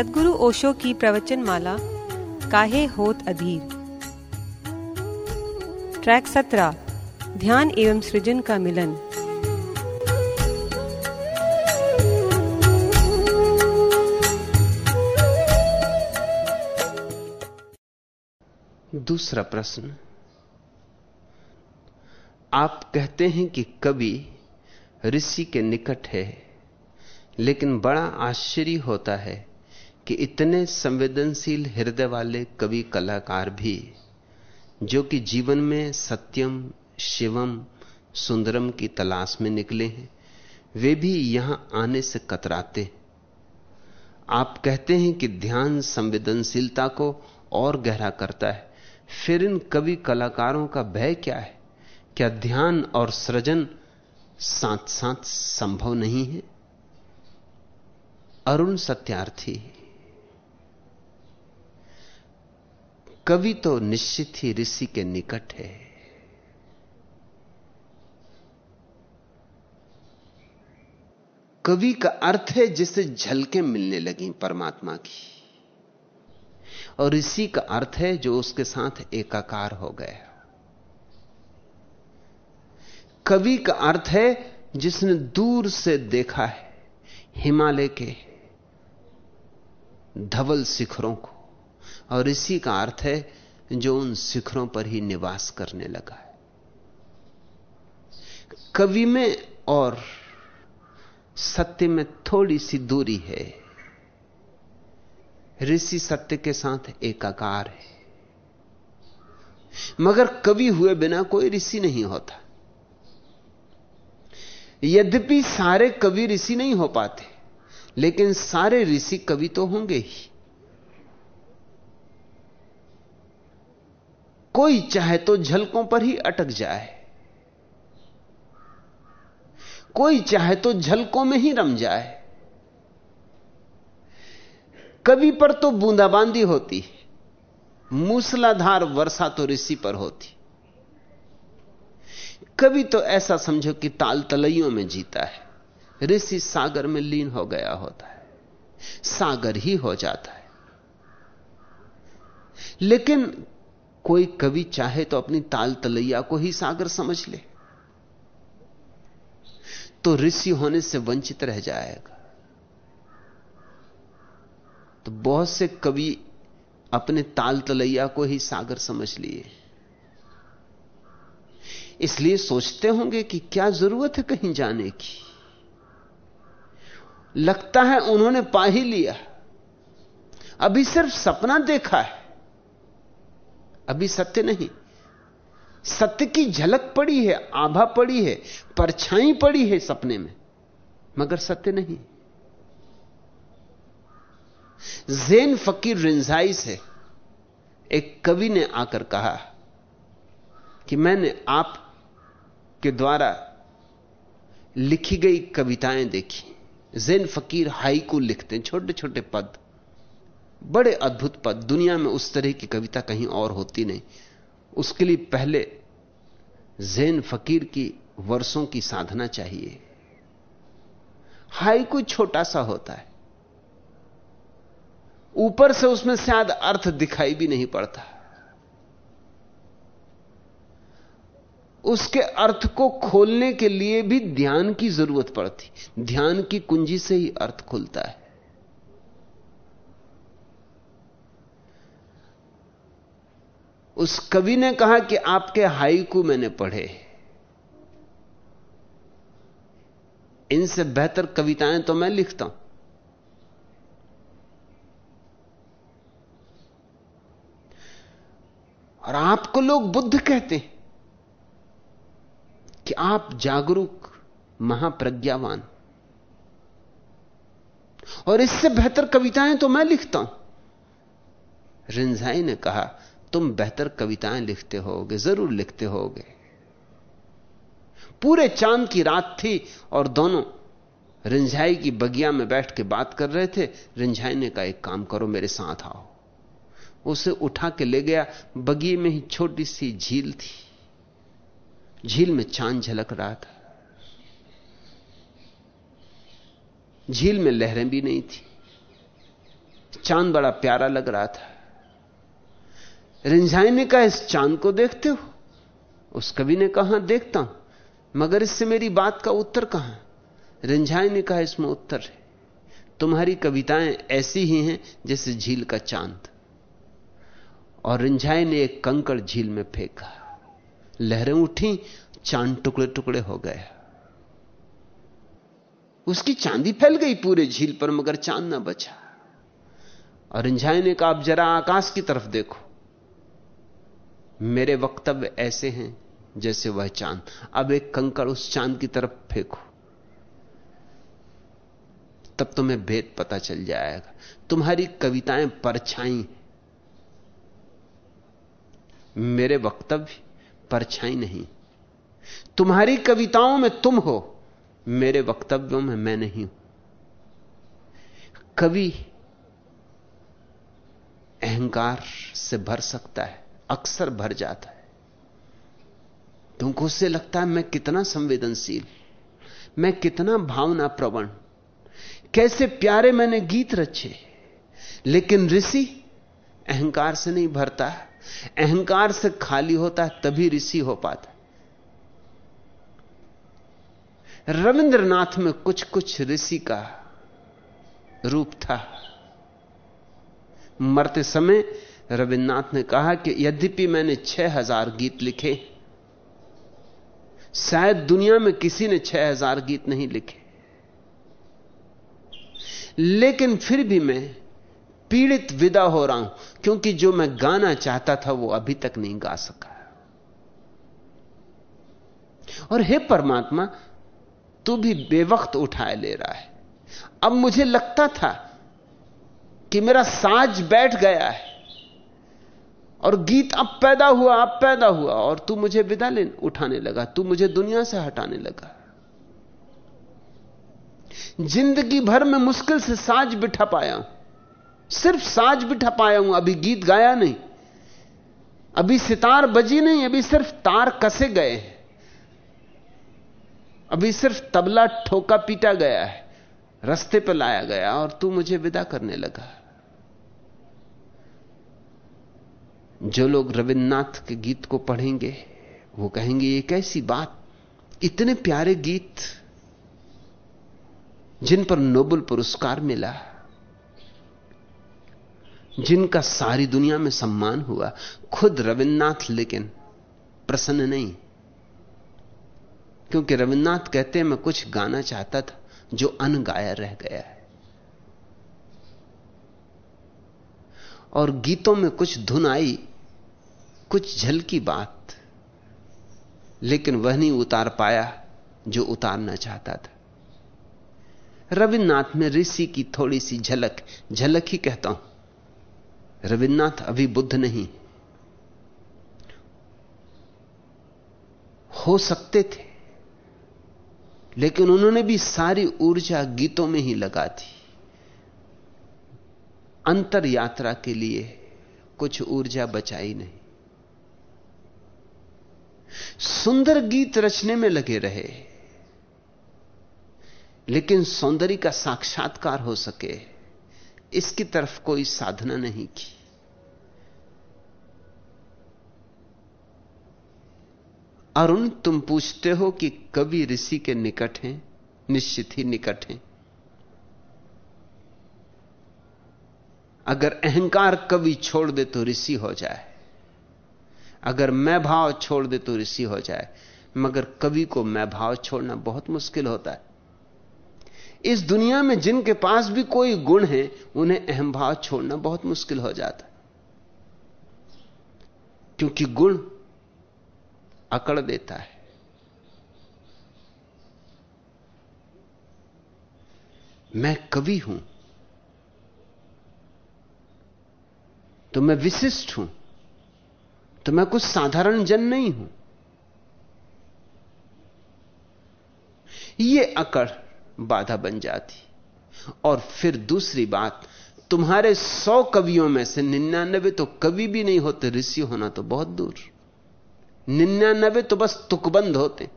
सदगुरु ओशो की प्रवचन माला काहे होत अधीर? ट्रैक सत्रह, ध्यान एवं सृजन का मिलन। दूसरा प्रश्न। आप कहते हैं कि कवि ऋषि के निकट है, लेकिन बड़ा आश्चर्य होता है कि इतने संवेदनशील हृदय वाले कवि कलाकार भी, जो कि जीवन में सत्यम, शिवम, सुंदरम की तलाश में निकले हैं, वे भी यहाँ आने से कतराते आप कहते हैं कि ध्यान संवेदनशीलता को और गहरा करता है, फिर इन कवि कलाकारों का भय क्या है? क्या ध्यान और सृजन साथ साथ संभव नहीं है? अरुण सत्यार्थी कवि तो निश्चित ही ऋषि के निकट है। कवि का अर्थ है जिसे झलके मिलने लगी परमात्मा की। और ऋषि का अर्थ है जो उसके साथ एकाकार हो गया। कवि का अर्थ है जिसने दूर से देखा है, हिमालय के धवल शिखरों को। और इसी का अर्थ है जो उन शिखरों पर ही निवास करने लगा है। कवि में और सत्य में थोड़ी सी दूरी है। ऋषि सत्य के साथ एकाकार है। मगर कवि हुए बिना कोई ऋषि नहीं होता। यद्यपि सारे कवि ऋषि नहीं हो पाते, लेकिन सारे ऋषि कवि तो होंगे ही। कोई चाहे तो झलकों पर ही अटक जाए। कोई चाहे तो झलकों में ही रम जाए। कवि पर तो बूंदाबांदी होती मूसलाधार वर्षा तो ऋषि पर होती। कभी तो ऐसा समझो कि ताल तलइयों में जीता है। ऋषि सागर में लीन हो गया होता है। सागर ही हो जाता है। लेकिन कोई कवि चाहे तो अपनी ताल तलैया को ही सागर समझ ले। तो ऋषि होने से वंचित रह जाएगा। तो बहुत से कवि अपने ताल तलैया को ही सागर समझ लिए। इसलिए सोचते होंगे कि क्या ज़रूरत है कहीं जाने की। लगता है उन्होंने पा ही लिया। अभी सिर्फ़ सपना देखा है। अभी सत्य नहीं। सत्य की झलक पड़ी है, आभा पड़ी है, परछाई पड़ी है सपने में, मगर सत्य नहीं। जेन फकीर रिंजाई से एक कवि ने आकर कहा कि मैंने आप के द्वारा लिखी गई कविताएँ देखी। जेन फकीर हाइकू लिखते हैं छोटे छोटे पद। बड़े अद्भुत पद। दुनिया में उस तरह की कविता कहीं और होती नहीं। उसके लिए पहले जैन फकीर की वर्षों की साधना चाहिए। हाई कोई छोटा सा होता है। ऊपर से उसमें शायद अर्थ दिखाई भी नहीं पड़ता। उसके अर्थ को खोलने के लिए भी ध्यान की ज़रूरत पड़ती। ध्यान की कुंजी से ही अर्थ खुलता है। उस कवि ने कहा कि आपके हाइकू मैंने पढ़े। इनसे बेहतर कविताएँ तो मैं लिखता हूँ। और आपको लोग बुद्ध कहते हैं कि आप जागरूक, महाप्रज्ञावान। और इससे बेहतर कविताएँ तो मैं लिखता हूँ। रिंझाई ने कहा तुम बेहतर कविताएँ लिखते होगे, ज़रूर लिखते होगे। पूरे चाँद की रात थी और दोनों रिंझाई की बगिया में बैठ के बात कर रहे थे, रिंझाई ने कहा, एक काम करो, मेरे साथ आओ। उसे उठा के ले गया बगिए में ही छोटी सी झील थी। झील में चाँद झलक रहा था। झील में लहरें भी नहीं थी। चाँद बड़ा प्यारा लग रहा था। रिंझाई ने कहा, इस चाँद को देखते हो? उस कवि ने कहा, देखता हूँ, मगर इससे मेरी बात का उत्तर कहाँ रिंझाई ने कहा, इसमें उत्तर है। तुम्हारी कविताएँ ऐसी ही हैं जैसे झील का चाँद। और रिंझाई ने एक कंकड़ झील में फेंका। लहरें उठी, चाँद टुकड़े टुकड़े हो गया। उसकी चांदी फैल गई पूरे झील पर, मगर चाँद ना बचा। और रिंझाई ने कहा आप जरा आकाश की तरफ़ देखो। मेरे वक्तव्य ऐसे हैं जैसे वह चाँद। अब एक कंकड़ उस चाँद की तरफ़ फेंको। तब तुम्हें भेद पता चल जाएगा। तुम्हारी कविताएँ परछाई। मेरे वक्तव्य परछाई नहीं। तुम्हारी कविताओं में तुम हो, मेरे वक्तव्यों में मैं नहीं हूँ। कवि अहंकार से भर सकता है। अक्सर भर जाता है। तुमको उससे लगता है मैं कितना संवेदनशील, मैं कितना भावना प्रवण कैसे प्यारे मैंने गीत रचे, लेकिन ऋषि अहंकार से नहीं भरता अहंकार से खाली होता है, तभी ऋषि हो पाता रविंद्रनाथ में कुछ कुछ ऋषि का रूप था। मरते समय रविन्द्रनाथ ने कहा कि यद्यपि मैंने छह हज़ार गीत लिखे, शायद दुनिया में किसी ने छह हज़ार गीत नहीं लिखे। लेकिन फिर भी मैं पीड़ित विदा हो रहा हूँ, क्योंकि जो मैं गाना चाहता था वो अभी तक नहीं गा सका। और हे परमात्मा, तू भी बेवक्त उठाए ले रहा है। अब मुझे लगता था कि मेरा साज बैठ गया है। और गीत अब पैदा हुआ, अब पैदा हुआ, और तू मुझे विदा ले, उठाने लगा, तू मुझे दुनिया से हटाने लगा। ज़िंदगी भर में मुश्किल से साज बिठा पाया हूँ। सिर्फ़ साज बिठा पाया हूँ, अभी गीत गाया नहीं। अभी सितार बजी नहीं, अभी सिर्फ़ तार कसे गए हैं। अभी सिर्फ़ तबला ठोका पीटा गया है, रस्ते पर लाया गया, और तू मुझे विदा करने लगा। जो लोग रविन्द्रनाथ के गीत को पढ़ेंगे, वो कहेंगे, ये कैसी बात, इतने प्यारे गीत जिन पर नोबल पुरस्कार मिला, जिनका सारी दुनिया में सम्मान हुआ, खुद रविन्द्रनाथ लेकिन प्रसन्न नहीं। क्योंकि रविन्द्रनाथ कहते मैं कुछ गाना चाहता था जो अनगाया रह गया है। और गीतों में कुछ धुन आई कुछ झलकी बात, लेकिन वह नहीं उतार पाया जो उतारना चाहता था। रविन्द्रनाथ में ऋषि की थोड़ी सी झलक झलक ही कहता हूँ, रविन्द्रनाथ अभी बुद्ध नहीं। हो सकते थे, लेकिन उन्होंने भी सारी ऊर्जा गीतों में ही लगा दी। अंतर यात्रा के लिए कुछ ऊर्जा बचाई नहीं। सुंदर गीत रचने में लगे रहे। लेकिन सौंदर्य का साक्षात्कार हो सके, इसकी तरफ़ कोई साधना नहीं की। अरुण, तुम पूछते हो कि कवि ऋषि के निकट हैं, निश्चित ही निकट हैं। अगर अहंकार कवि छोड़ दे तो ऋषि हो जाए। अगर मैं भाव छोड़ दे तो ऋषि हो जाए। मगर कवि को मैं भाव छोड़ना बहुत मुश्किल होता है। इस दुनिया में जिनके पास भी कोई गुण है, उन्हें अहम भाव छोड़ना बहुत मुश्किल हो जाता है। क्योंकि गुण अकड़ देता है। मैं कवि हूँ तो मैं विशिष्ट हूँ। तो मैं कुछ साधारण जन नहीं हूँ। यह अकड़ बाधा बन जाती। और फिर दूसरी बात, तुम्हारे सौ कवियों में से निन्यानबे तो कवि भी नहीं होते, ऋषि होना तो बहुत दूर। निन्यानबे तो बस तुकबंद होते।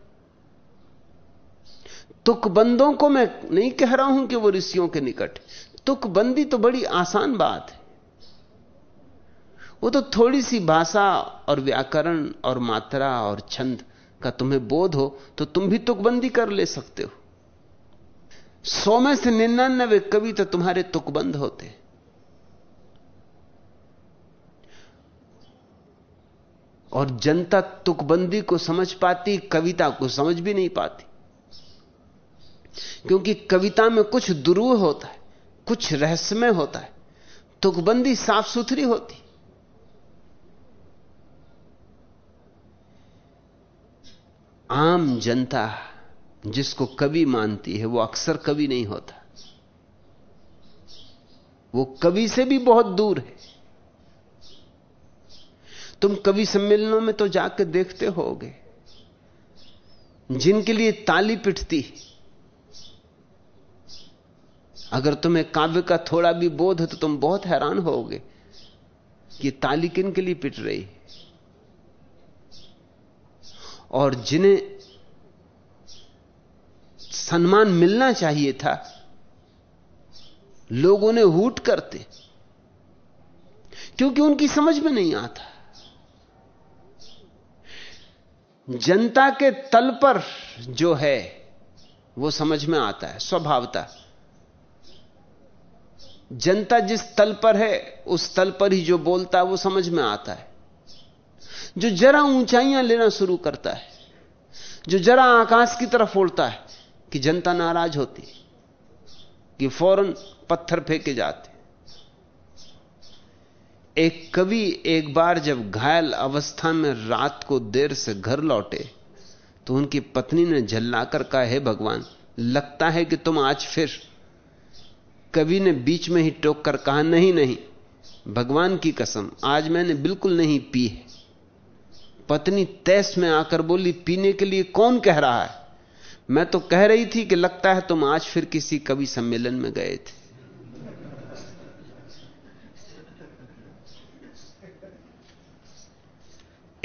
तुकबंदों को मैं नहीं कह रहा हूँ कि वो ऋषियों के निकट तुकबंदी तो बड़ी आसान बात है। वो तो थोड़ी सी भाषा और व्याकरण और मात्रा और छंद का तुम्हें बोध हो तो तुम भी तुकबंदी कर ले सकते हो। सौ में से निन्यानवे कवि तो तुम्हारे तुकबंद होते। और जनता तुकबंदी को समझ पाती, कविता को समझ भी नहीं पाती। क्योंकि कविता में कुछ दुरूह होता है, कुछ रहस्यमय होता है। तुकबंदी साफ़ सुथरी होती। आम जनता जिसको कवि मानती है, वो अक्सर कवि नहीं होता। वो कवि से भी बहुत दूर है। तुम कवि सम्मेलनों में तो जाकर देखते होगे, जिनके लिए ताली पिटती अगर तुम्हें काव्य का थोड़ा भी बोध है तो तुम बहुत हैरान होगे कि ताली किन के लिए पिट रही और जिन्हें सम्मान मिलना चाहिए था, लोगों ने हूट करते, क्योंकि उनकी समझ में नहीं आता। जनता के तल पर जो है, वो समझ में आता है, स्वभावता। जनता जिस तल पर है, उस तल पर ही जो बोलता है, वो समझ में आता है। जो जरा ऊंचाइयाँ लेना शुरू करता है, जो जरा आकाश की तरफ़ उड़ता है कि जनता नाराज़ होती, कि फ़ौरन पत्थर फेंके जाते। एक कवि एक बार जब घायल अवस्था में रात को देर से घर लौटे तो उनकी पत्नी ने झल्लाकर कहा, है भगवान, लगता है कि तुम आज फिर कवि ने बीच में ही टोक कर कहा, नहीं नहीं, भगवान की कसम, आज मैंने बिल्कुल नहीं पी है। पत्नी तैस में आकर बोली, पीने के लिए कौन कह रहा है? मैं तो कह रही थी कि लगता है तुम आज फिर किसी कवि सम्मेलन में गए थे।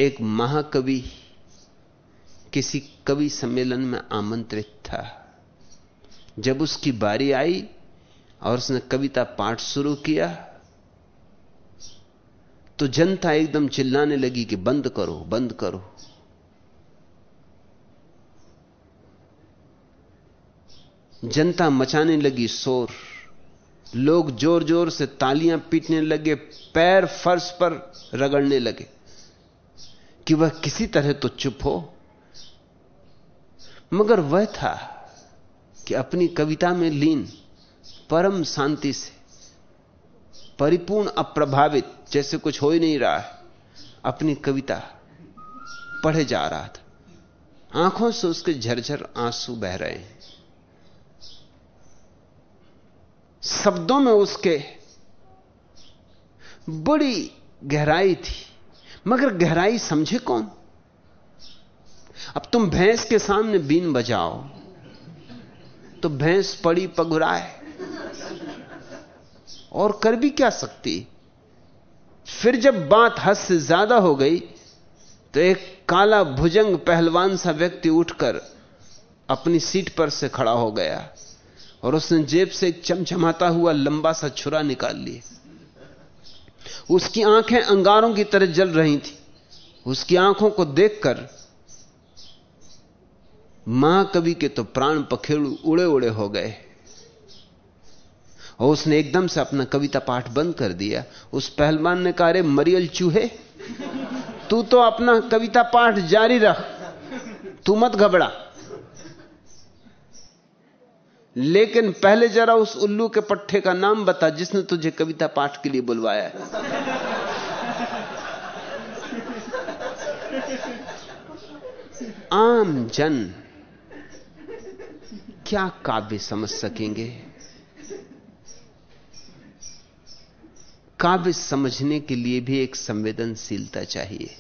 एक महाकवि किसी कवि सम्मेलन में आमंत्रित था। जब उसकी बारी आई और उसने कविता पाठ शुरू किया तो जनता एकदम चिल्लाने लगी कि बंद करो बंद करो। जनता मचाने लगी शोर। लोग ज़ोर ज़ोर से तालियाँ पीटने लगे, पैर फर्श पर रगड़ने लगे कि वह किसी तरह तो चुप हो। मगर वह था कि अपनी कविता में लीन परम शांति से परिपूर्ण, अप्रभावित, जैसे कुछ हो ही नहीं रहा है। अपनी कविता पढ़े जा रहा था। आँखों से उसके झरझर आँसू बह रहे हैं। शब्दों में उसके बड़ी गहराई थी। मगर गहराई समझे कौन? अब तुम भैंस के सामने बीन बजाओ तो भैंस पड़ी पगुराए। और कर भी क्या सकती? फिर जब बात हद से ज़्यादा हो गई तो एक काला भुजंग पहलवान सा व्यक्ति उठकर अपनी सीट पर से खड़ा हो गया और उसने जेब से एक चमचमाता हुआ लंबा सा छुरा निकाल लिया। उसकी आँखें अंगारों की तरह जल रही थी। उसकी आँखों को देखकर महाकवि के तो प्राण पखेड़ू उड़े उड़े हो गए। और उसने एकदम से अपना कविता पाठ बंद कर दिया। उस पहलवान ने कहा मरियल चूहे, तू तो अपना कविता पाठ जारी रख, तू मत घबरा। लेकिन पहले जरा उस उल्लू के पट्टे का नाम बता, जिसने तुझे कविता पाठ के लिए बुलवाया है। आम जन, क्या काव्य समझ सकेंगे? काव्य समझने के लिए भी एक संवेदनशीलता चाहिए।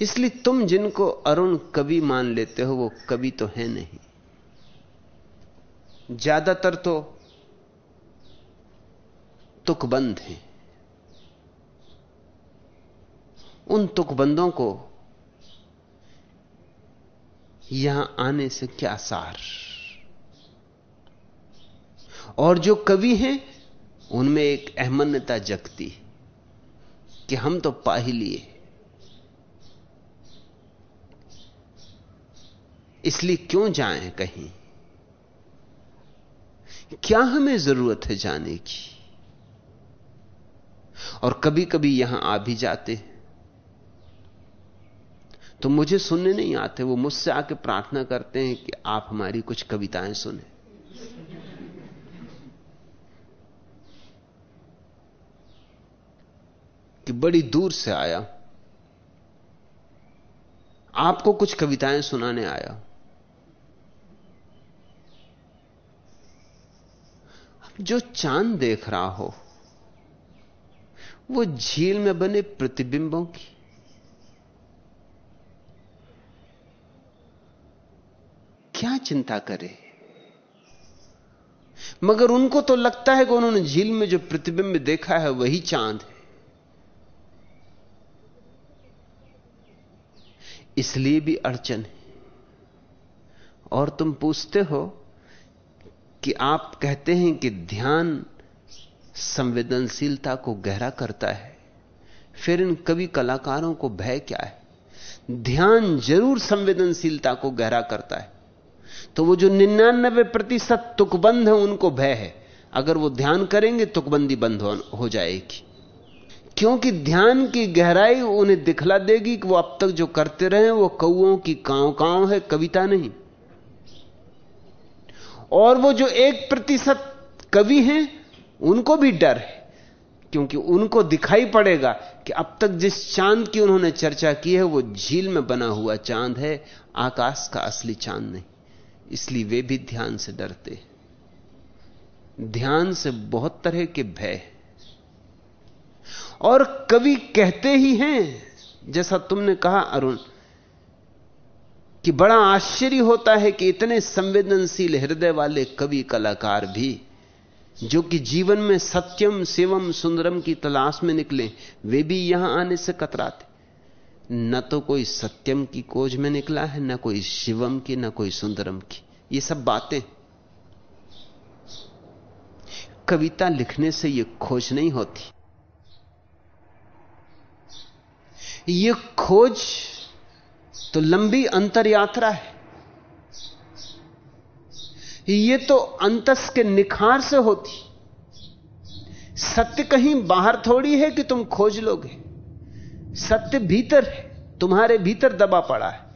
इसलिए तुम जिनको अरुण कवि मान लेते हो, वो कवि तो है नहीं। ज़्यादातर तो तुकबंद हैं। उन तुकबंदों को यहाँ आने से क्या सार? और जो कवि हैं उनमें एक अहमन्यता जगती कि हम तो पा ही लिए। इसलिए क्यों जाएँ कहीं? क्या हमें ज़रूरत है जाने की? और कभी कभी यहाँ आ भी जाते तो मुझे सुनने नहीं आते, वो मुझसे आके प्रार्थना करते हैं कि आप हमारी कुछ कविताएँ सुने। कि बड़ी दूर से आया। आपको कुछ कविताएँ सुनाने आया। जो चाँद देख रहा हो, वो झील में बने प्रतिबिंबों की। क्या चिंता करे? मगर उनको तो लगता है कि उन्होंने झील में जो प्रतिबिंब देखा है, वही चाँद है। इसलिए भी अड़चन है। और तुम पूछते हो कि आप कहते हैं कि ध्यान संवेदनशीलता को गहरा करता है फिर इन कवि कलाकारों को भय क्या है? ध्यान ज़रूर संवेदनशीलता को गहरा करता है। तो वो जो निन्यानबे प्रतिशत तुकबंद है उनको भय है। अगर वो ध्यान करेंगे तुकबंदी बंद हो, हो जाएगी। क्योंकि ध्यान की गहराई उन्हें दिखला देगी कि वो अब तक जो करते रहे वो कौओं की कांव कांव है, कविता नहीं। और वो जो एक प्रतिशत कवि हैं, उनको भी डर है, क्योंकि उनको दिखाई पड़ेगा कि अब तक जिस चाँद की उन्होंने चर्चा की है, वो झील में बना हुआ चाँद है, आकाश का असली चाँद नहीं। इसलिए वे भी ध्यान से डरते ध्यान से बहुत तरह के भय और कवि कहते ही हैं, जैसा तुमने कहा, अरुण, कि बड़ा आश्चर्य होता है कि इतने संवेदनशील हृदय वाले कवि कलाकार भी, जो कि जीवन में सत्यम, शिवम, सुंदरम की तलाश में निकले, वे भी यहाँ आने से कतराते। न तो कोई सत्यम की खोज में निकला है, न कोई शिवम की, न कोई सुंदरम की। ये सब बातें। कविता लिखने से ये खोज नहीं होती। ये खोज तो लंबी अंतर यात्रा है। ये तो अंतस के निखार से होती। सत्य कहीं बाहर थोड़ी है कि तुम खोज लोगे। सत्य भीतर है, तुम्हारे भीतर दबा पड़ा है।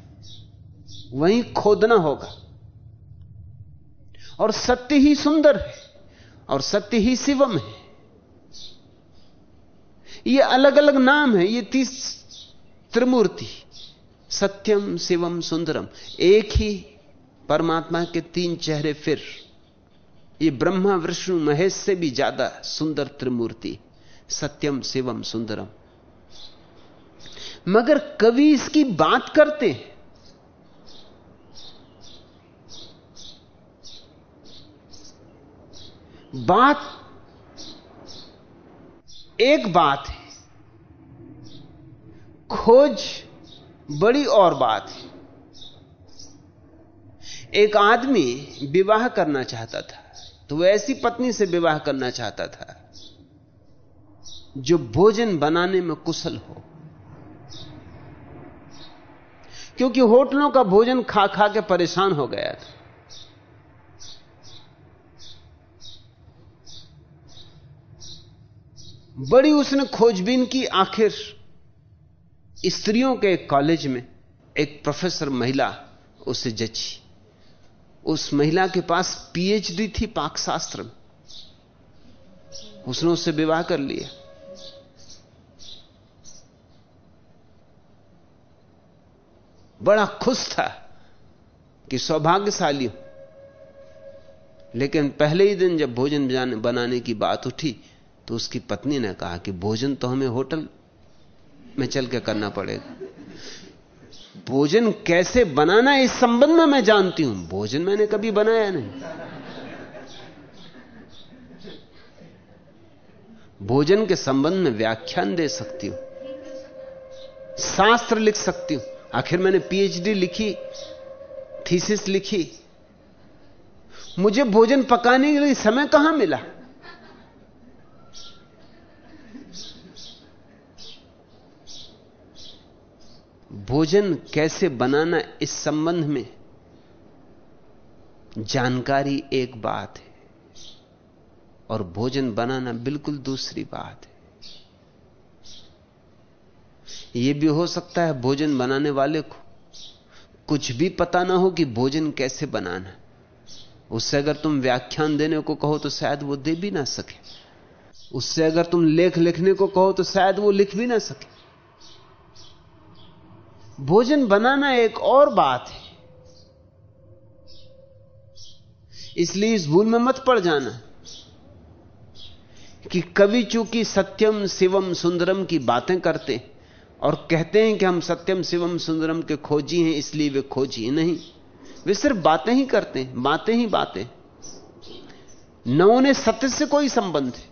वहीं खोदना होगा। और सत्य ही सुंदर है, और सत्य ही शिवम है। ये अलग अलग नाम है, ये तीस त्रिमूर्ति, सत्यम, शिवम, सुंदरम, एक ही परमात्मा के तीन चेहरे फिर। ये ब्रह्मा, विष्णु, महेश से भी ज़्यादा सुंदर त्रिमूर्ति, सत्यम, शिवम, सुंदरम। मगर कवि इसकी बात करते हैं। बात, एक बात है। खोज बड़ी और बात है। एक आदमी विवाह करना चाहता था तो वह ऐसी पत्नी से विवाह करना चाहता था, जो भोजन बनाने में कुशल हो। क्योंकि होटलों का भोजन खा खा के परेशान हो गया था। बड़ी उसने खोजबीन की आखिर स्त्रियों के कॉलेज में एक प्रोफेसर महिला उसे जची। उस महिला के पास पीएचडी थी पाकशास्त्र में। उसने उससे विवाह कर लिया। बड़ा खुश था कि सौभाग्यशाली हो। लेकिन पहले ही दिन जब भोजन बनाने की बात उठी तो उसकी पत्नी ने कहा कि भोजन तो हमें होटल में चल के करना पड़ेगा भोजन कैसे बनाना इस संबंध में मैं जानती हूँ। भोजन मैंने कभी बनाया नहीं। भोजन के संबंध में व्याख्यान दे सकती हूँ। शास्त्र लिख सकती हूँ। आखिर मैंने पीएचडी लिखी थीसिस लिखी। मुझे भोजन पकाने के लिए समय कहाँ मिला? भोजन कैसे बनाना इस संबंध में? जानकारी एक बात है और भोजन बनाना बिल्कुल दूसरी बात है। यह भी हो सकता है भोजन बनाने वाले को कुछ भी पता ना हो कि भोजन कैसे बनाना। उससे अगर तुम व्याख्यान देने को कहो तो शायद वो दे भी ना सके। उससे अगर तुम लेख लिखने को कहो तो शायद वो लिख भी ना सके। भोजन बनाना एक और बात है। इसलिए इस भूल में मत पड़ जाना कि कवि चूँकि सत्यम शिवम सुंदरम की बातें करते और कहते हैं कि हम सत्यम शिवम सुंदरम के खोजी हैं, इसलिए वे खोजी नहीं। वे सिर्फ़ बातें ही करते हैं, बातें ही बातें। न उन्हें सत्य से कोई संबंध है।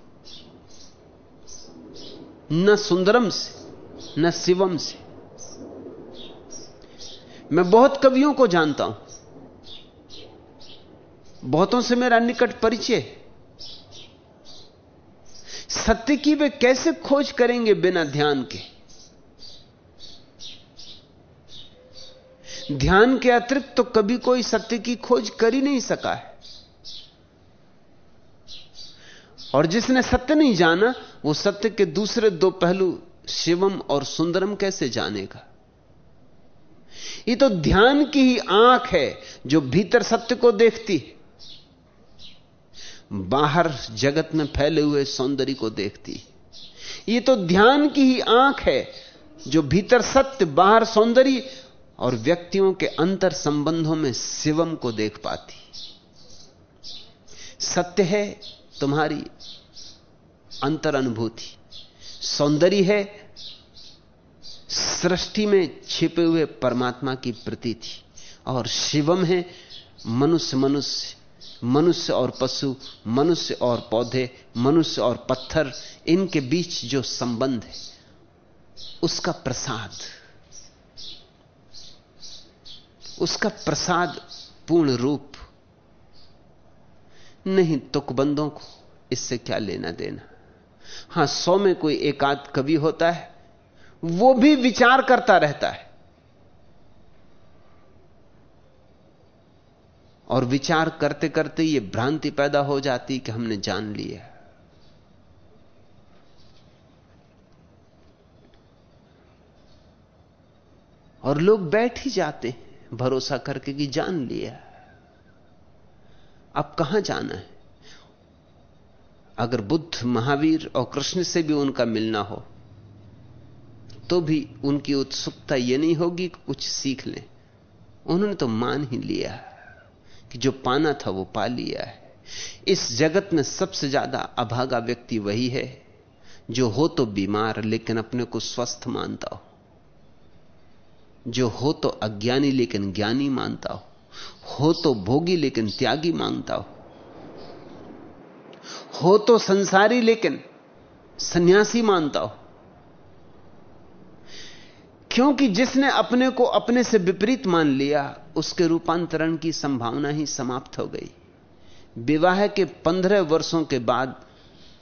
न सुंदरम से, न शिवम से। मैं बहुत कवियों को जानता हूँ। बहुतों से मेरा निकट परिचय सत्य की वे कैसे खोज करेंगे बिना ध्यान के? ध्यान के अतिरिक्त तो कभी कोई सत्य की खोज कर ही नहीं सका है। और जिसने सत्य नहीं जाना, वो सत्य के दूसरे दो पहलू शिवम और सुंदरम कैसे जानेगा? ये तो ध्यान की ही आँख है जो भीतर सत्य को देखती बाहर जगत में फैले हुए सौंदर्य को देखती ये तो ध्यान की ही आँख है जो भीतर सत्य, बाहर सौंदर्य और व्यक्तियों के अंतर संबंधों में शिवम को देख पाती सत्य है तुम्हारी अंतर अनुभूति। सौंदर्य है सृष्टि में छिपे हुए परमात्मा की प्रतीति और शिवम है मनुष्य मनुष्य मनुष्य और पशु, मनुष्य और पौधे, मनुष्य और पत्थर, इनके बीच जो संबंध है, उसका प्रसाद। उसका प्रसाद पूर्ण रूप। नहीं, तुकबंदों को इससे क्या लेना देना। हाँ, सौ में कोई एकाध कवि होता है वो भी विचार करता रहता है। और विचार करते करते ये भ्रांति पैदा हो जाती कि हमने जान लिया। और लोग बैठ ही जाते भरोसा करके कि जान लिया। अब कहाँ जाना है? अगर बुद्ध, महावीर और कृष्ण से भी उनका मिलना हो तो भी उनकी उत्सुकता यह नहीं होगी कि कुछ सीख लें। उन्होंने तो मान ही लिया कि जो पाना था वो पा लिया है। इस जगत में सबसे ज़्यादा अभागा व्यक्ति वही है जो हो तो बीमार, लेकिन अपने को स्वस्थ मानता हो। जो हो तो अज्ञानी, लेकिन ज्ञानी मानता हो। हो तो भोगी, लेकिन त्यागी मानता हो। हो तो संसारी, लेकिन सन्यासी मानता हो। क्योंकि जिसने अपने को अपने से विपरीत मान लिया, उसके रूपांतरण की संभावना ही समाप्त हो गई। विवाह के पंद्रह वर्षों के बाद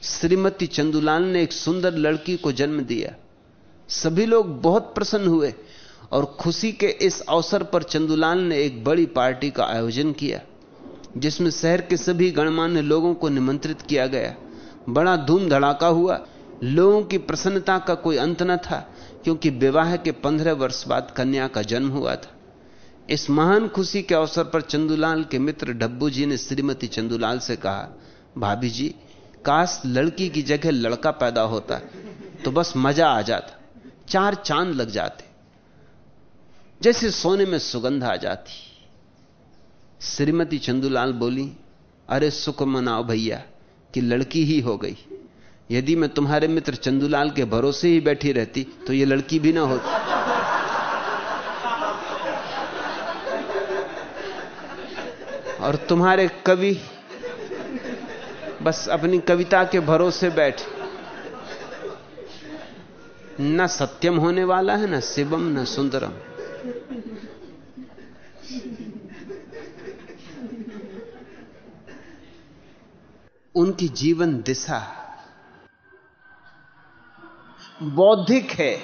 श्रीमती चंदुलाल ने एक सुंदर लड़की को जन्म दिया। सभी लोग बहुत प्रसन्न हुए और खुशी के इस अवसर पर चंदुलाल ने एक बड़ी पार्टी का आयोजन किया, जिसमें शहर के सभी गणमान्य लोगों को निमंत्रित किया गया। बड़ा धूम धड़ाका हुआ। लोगों की प्रसन्नता का कोई अंत न था। क्योंकि विवाह के पंद्रह वर्ष बाद कन्या का जन्म हुआ था। इस महान खुशी के अवसर पर चंदुलाल के मित्र डब्बू जी ने श्रीमती चंदुलाल से कहा, भाभी जी, काश लड़की की जगह लड़का पैदा होता तो बस मज़ा आ जाता, चार चाँद लग जाते। जैसे सोने में सुगंध आ जाती। श्रीमती चंदुलाल बोली, अरे सुख मनाओ भैया, कि लड़की ही हो गई। यदि मैं तुम्हारे मित्र चंदूलाल के भरोसे ही बैठी रहती तो ये लड़की भी ना होती और तुम्हारे कवि, बस अपनी कविता के भरोसे बैठ। न सत्यम होने वाला है, न शिवम, न सुंदरम। उनकी जीवन दिशा बौद्धिक है,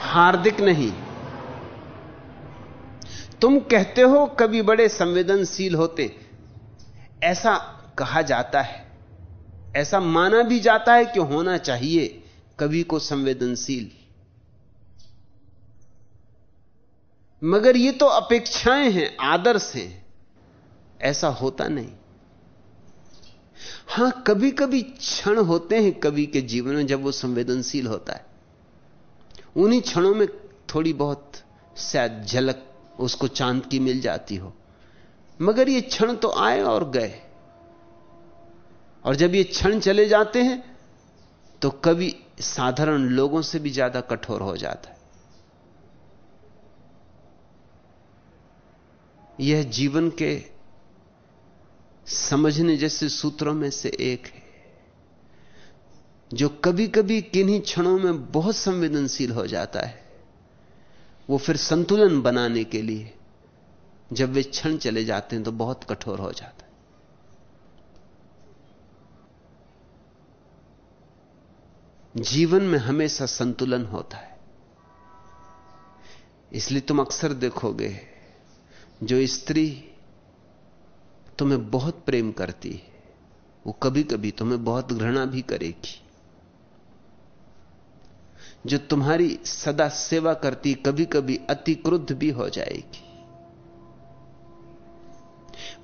हार्दिक नहीं। तुम कहते हो कभी बड़े संवेदनशील होते, ऐसा कहा जाता है, ऐसा माना भी जाता है कि होना चाहिए कवि को संवेदनशील। मगर ये तो अपेक्षाएँ हैं, आदर्श हैं, ऐसा होता नहीं। हाँ कभी कभी क्षण होते हैं कवि के जीवन में जब वो संवेदनशील होता है। उन्हीं क्षणों में थोड़ी बहुत शायद झलक उसको चाँद की मिल जाती हो। मगर ये क्षण तो आए और गए। और जब ये क्षण चले जाते हैं तो कवि साधारण लोगों से भी ज़्यादा कठोर हो जाता है। यह जीवन के समझने जैसे सूत्रों में से एक है, जो कभी कभी किन्हीं क्षणों में बहुत संवेदनशील हो जाता है, वो फिर संतुलन बनाने के लिए जब वे क्षण चले जाते हैं तो बहुत कठोर हो जाता है। जीवन में हमेशा संतुलन होता है। इसलिए तुम अक्सर देखोगे, जो स्त्री तुम्हें बहुत प्रेम करती है। वो कभी कभी तुम्हें बहुत घृणा भी करेगी। जो तुम्हारी सदा सेवा करती कभी कभी अति क्रुद्ध भी हो जाएगी।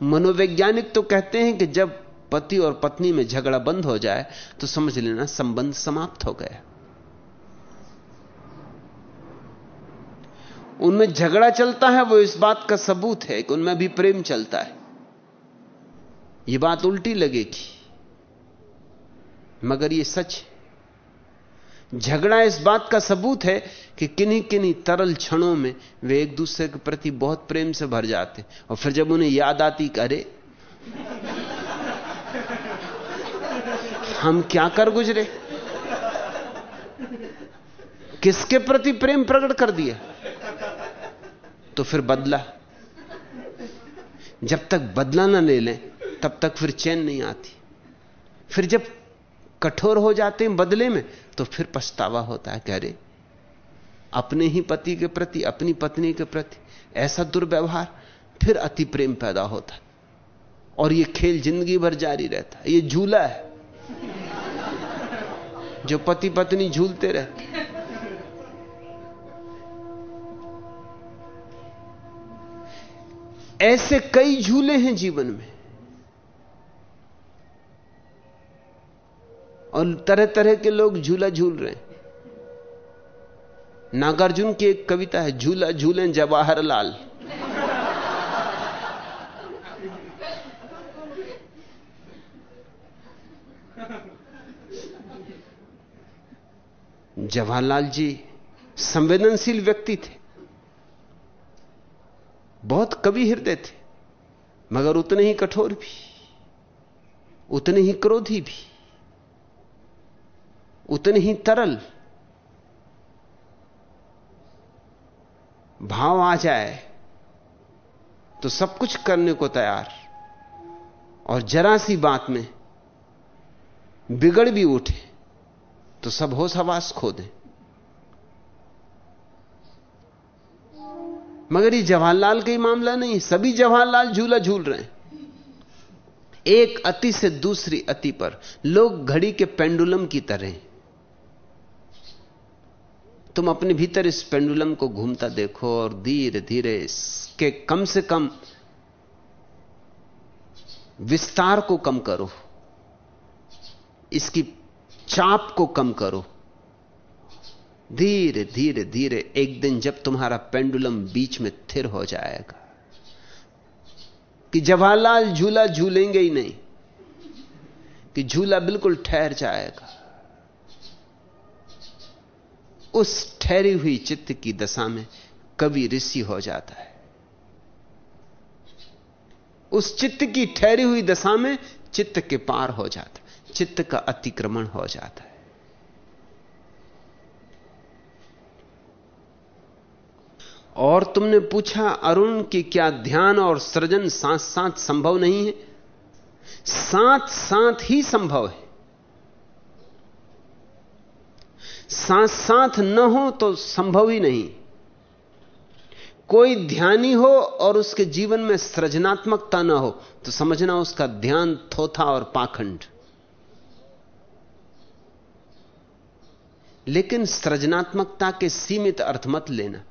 मनोवैज्ञानिक तो कहते हैं कि जब पति और पत्नी में झगड़ा बंद हो जाए तो समझ लेना संबंध समाप्त हो गया। उनमें झगड़ा चलता है, वो इस बात का सबूत है कि उनमें भी प्रेम चलता है। यह बात उल्टी लगेगी। मगर यह सच झगड़ा इस बात का सबूत है कि किन्हीं किन्हीं तरल क्षणों में वे एक दूसरे के प्रति बहुत प्रेम से भर जाते और फिर जब उन्हें याद आती कि अरे, हम क्या कर गुजरे? किसके प्रति प्रेम प्रकट कर दिया? तो फिर बदला। जब तक बदला ना ले लें तब तक फिर चैन नहीं आती। फिर जब कठोर हो जाते हैं बदले में तो फिर पछतावा होता है कह रहे अपने ही पति के प्रति, अपनी पत्नी के प्रति ऐसा दुर्व्यवहार, फिर अति प्रेम पैदा होता है। और यह खेल ज़िंदगी भर जारी रहता है। यह झूला है, जो पति पत्नी झूलते रहते ऐसे कई झूले हैं जीवन में। और तरह तरह के लोग झूला झूल रहे हैं। नागार्जुन की एक कविता है, झूला झूलें जवाहरलाल। जवाहरलाल जी संवेदनशील व्यक्ति थे। बहुत कवि हृदय थे, मगर उतने ही कठोर भी, उतने ही क्रोधी भी। उतने ही तरल भाव आ जाए तो सब कुछ करने को तैयार। और जरा सी बात में बिगड़ भी उठे तो सब होश हवास खो दें। मगर ये जवाहरलाल का ही मामला नहीं, सभी जवाहरलाल झूला झूल रहे हैं। एक अति से दूसरी अति पर लोग घड़ी के पेंडुलम की तरह तुम अपने भीतर इस पेंडुलम को घूमता देखो और धीरे धीरे इसके कम से कम विस्तार को कम करो। इसकी चाप को कम करो। धीरे धीरे धीरे एक दिन जब तुम्हारा पेंडुलम बीच में थिर हो जाएगा कि जवाहरलाल झूला झूलेंगे ही नहीं, कि झूला बिल्कुल ठहर जाएगा। उस ठहरी हुई चित्त की दशा में कवि ऋषि हो जाता है। उस चित्त की ठहरी हुई दशा में चित्त के पार हो जाता है, चित्त का अतिक्रमण हो जाता है। और तुमने पूछा, अरुण, कि क्या ध्यान और सृजन साथ साथ संभव नहीं है? साथ साथ ही संभव है। साथ साथ न हो तो संभव ही नहीं। कोई ध्यानी हो और उसके जीवन में सृजनात्मकता ना हो तो समझना उसका ध्यान थोथा और पाखंड। लेकिन सृजनात्मकता के सीमित अर्थ मत लेना,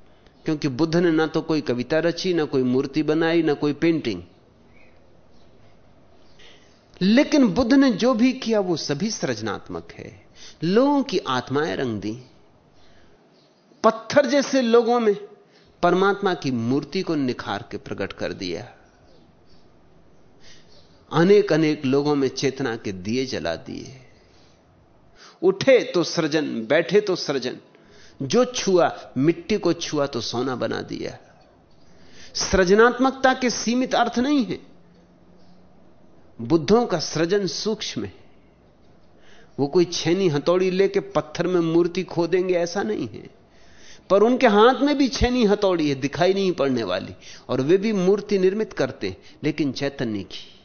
क्योंकि बुद्ध ने ना तो कोई कविता रची, ना कोई मूर्ति बनाई, ना कोई पेंटिंग लेकिन बुद्ध ने जो भी किया, वो सभी सृजनात्मक है। लोगों की आत्माएँ रंग दी। पत्थर जैसे लोगों में परमात्मा की मूर्ति को निखार के प्रकट कर दिया। अनेक अनेक लोगों में चेतना के दिए जला दिए। उठे तो सृजन, बैठे तो सृजन। जो छुआ, मिट्टी को छुआ तो सोना बना दिया। सृजनात्मकता के सीमित अर्थ नहीं है। बुद्धों का सृजन सूक्ष्म है। वो कोई छेनी हथौड़ी लेके पत्थर में मूर्ति खोदेंगे, ऐसा नहीं है। पर उनके हाथ में भी छेनी हथौड़ी है, दिखाई नहीं पड़ने वाली। और वे भी मूर्ति निर्मित करते लेकिन चैतन्य की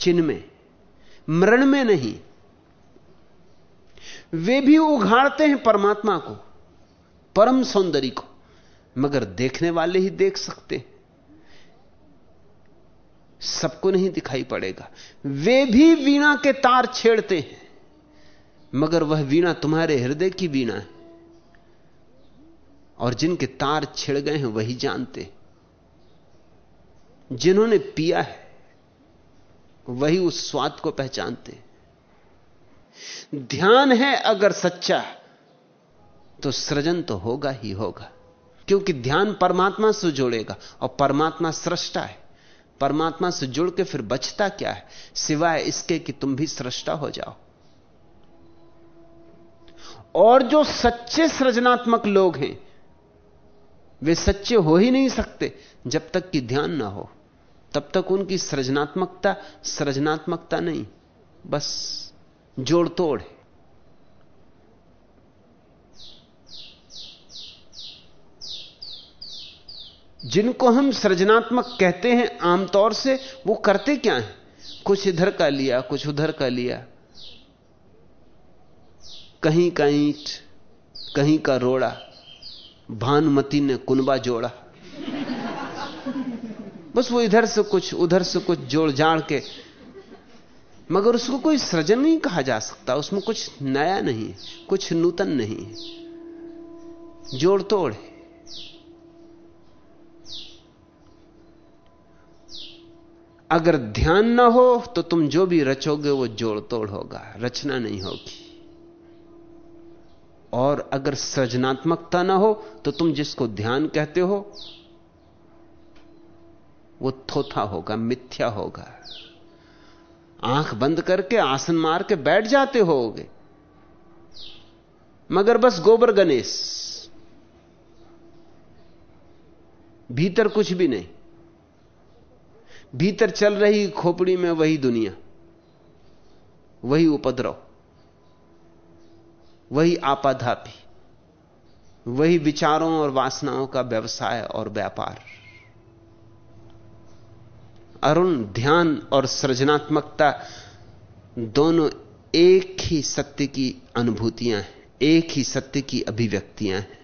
चिन्ह में मरण में नहीं। वे भी उघाड़ते हैं परमात्मा को, परम सौंदर्य को, मगर देखने वाले ही देख सकते सबको नहीं दिखाई पड़ेगा। वे भी वीणा के तार छेड़ते हैं। मगर वह वीणा तुम्हारे हृदय की वीणा है। और जिनके तार छिड़ गए हैं, वही जानते। जिन्होंने पिया है, वही उस स्वाद को पहचानते। ध्यान है अगर सच्चा तो सृजन तो होगा ही होगा। क्योंकि ध्यान परमात्मा से जोड़ेगा, और परमात्मा सृष्टा है। परमात्मा से जुड़ के फिर बचता क्या है? सिवाय इसके कि तुम भी सृष्टा हो जाओ। और जो सच्चे सृजनात्मक लोग हैं, वे सच्चे हो ही नहीं सकते जब तक कि ध्यान ना हो। तब तक उनकी सृजनात्मकता सृजनात्मकता नहीं, बस जोड़ तोड़ है। जिनको हम सृजनात्मक कहते हैं, आमतौर से वो करते क्या हैं? कुछ इधर का लिया, कुछ उधर का लिया। कहीं का ईंट, कहीं का रोड़ा, भानुमती ने कुनबा जोड़ा। बस वो इधर से कुछ, उधर से कुछ जोड़ जाड़ के, मगर उसको कोई सृजन नहीं कहा जा सकता। उसमें कुछ नया नहीं है, कुछ नूतन नहीं है। जोड़ तोड़ है। अगर ध्यान ना हो तो तुम जो भी रचोगे, वो जोड़ तोड़ होगा, रचना नहीं होगी। और अगर सृजनात्मकता ना हो तो तुम जिसको ध्यान कहते हो, वो थोथा होगा, मिथ्या होगा। आँख बंद करके आसन मार के बैठ जाते होगे। मगर बस गोबर गणेश। भीतर कुछ भी नहीं। भीतर चल रही खोपड़ी में वही दुनिया, वही उपद्रव। वही आपाधापी वही विचारों और वासनाओं का व्यवसाय और व्यापार। अरुण, ध्यान और सृजनात्मकता दोनों एक ही सत्य की अनुभूतियाँ हैं, एक ही सत्य की अभिव्यक्तियाँ हैं।